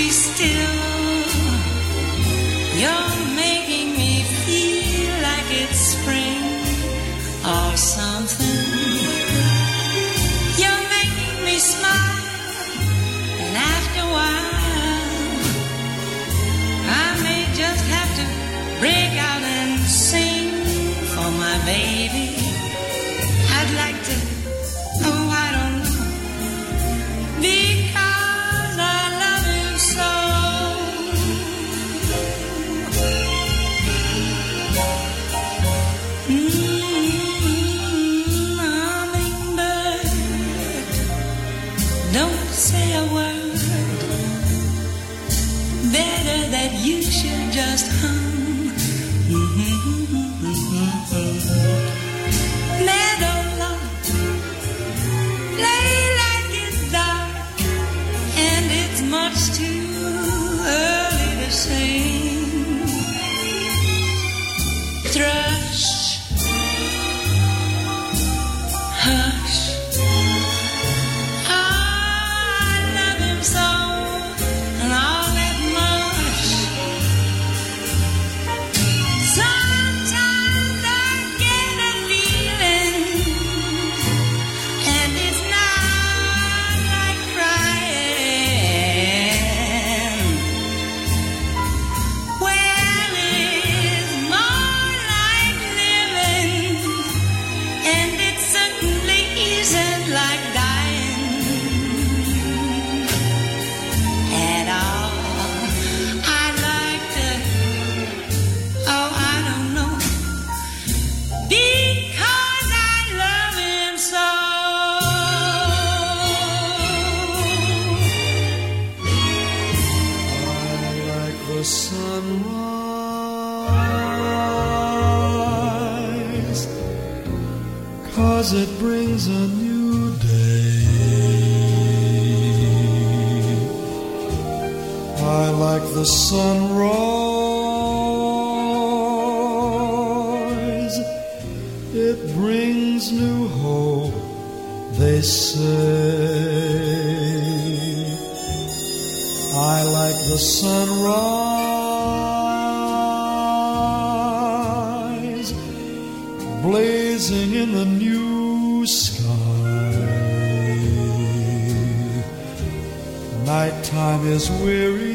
be still. Your Boys, It brings new hope, they say. I like the sunrise blazing in the new sky. Nighttime is weary.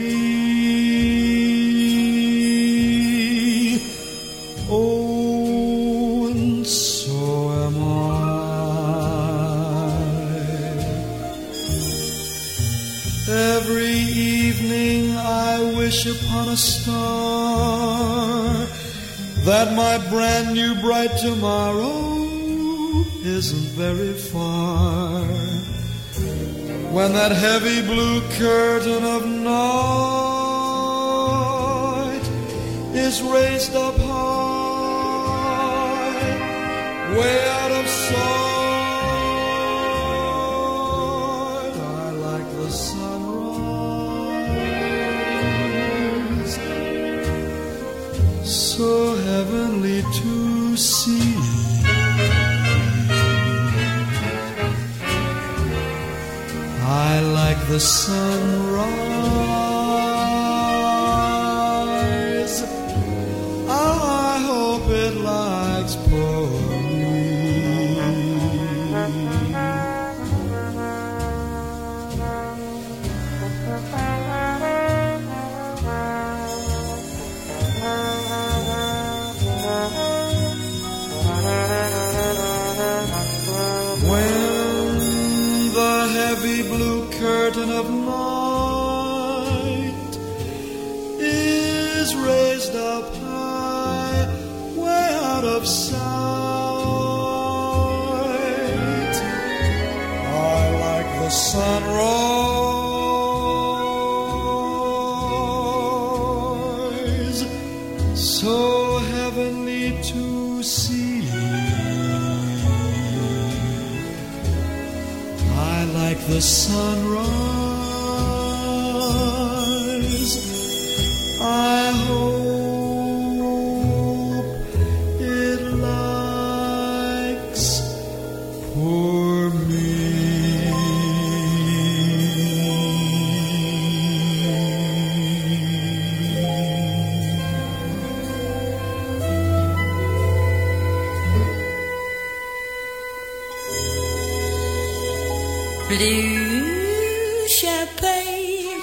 that tomorrow isn't very far. When that heavy blue curtain of night is raised up high, like the sunrise. the heavy blue curtain of night is raised up high, way out of sight. I like the sunrise. the sun rose. Blue champagne,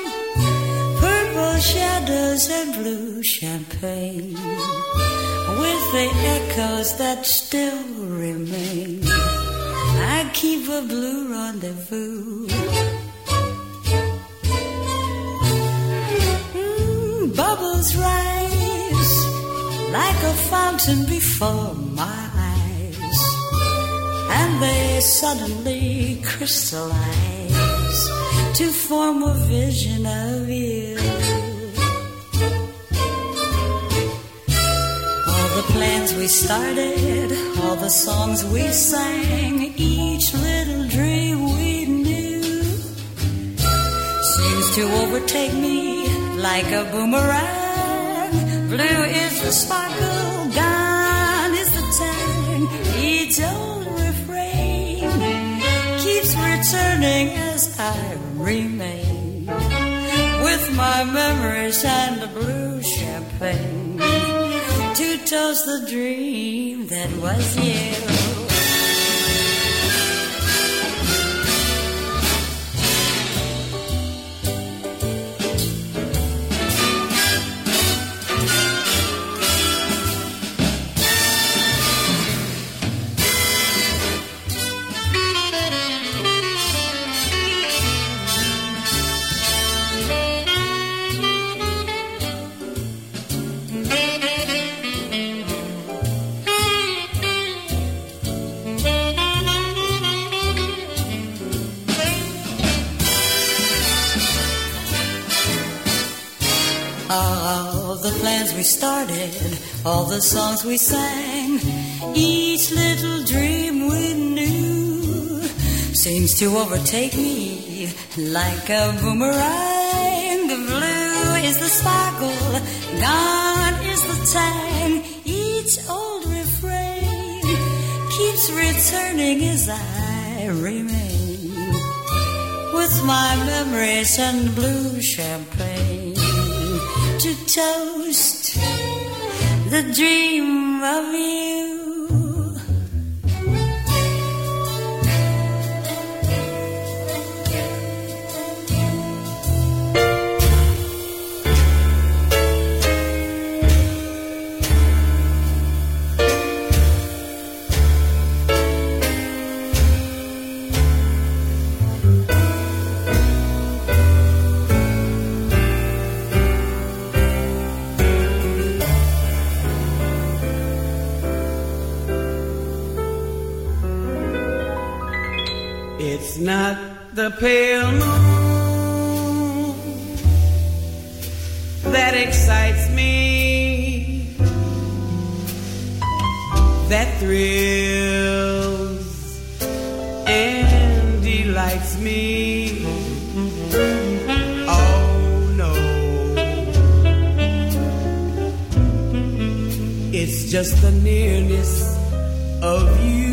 purple shadows and blue champagne, with the echoes that still remain. I keep a blue rendezvous. Mm, bubbles rise like a fountain before suddenly crystallize to form a vision of you. All the plans we started, all the songs we sang, each little dream we knew seems to overtake me like a boomerang. Blue is the sparkle, as I remain with my memories and the blue champagne to toast the dream that was you. All the plans we started, all the songs we sang, each little dream we knew seems to overtake me like a boomerang. The blue is the sparkle, gone is the tang. Each old refrain keeps returning as I remain with my memories and blue champagne to toast the dream of you. The pale moon that excites me, that thrills and delights me. Oh no, it's just the nearness of you.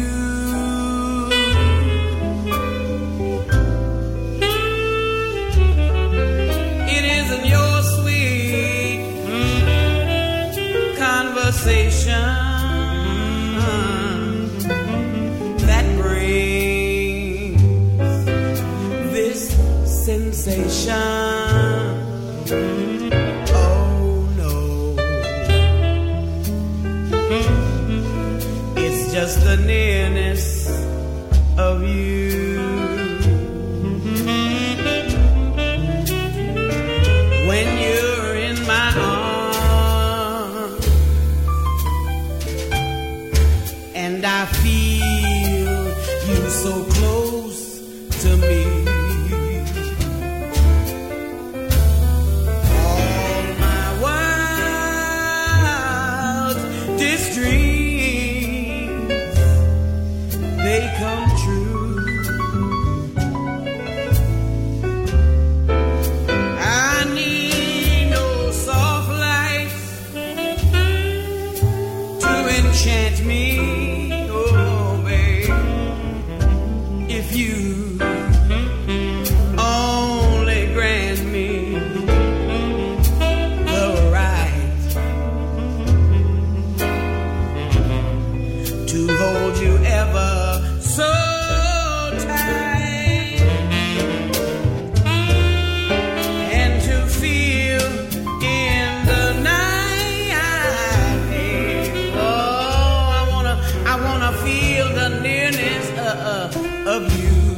Sensation. Oh no, it's just the nearness of you. when you're in my arms and I feel you so close to me. Feel the nearness uh, uh, of you.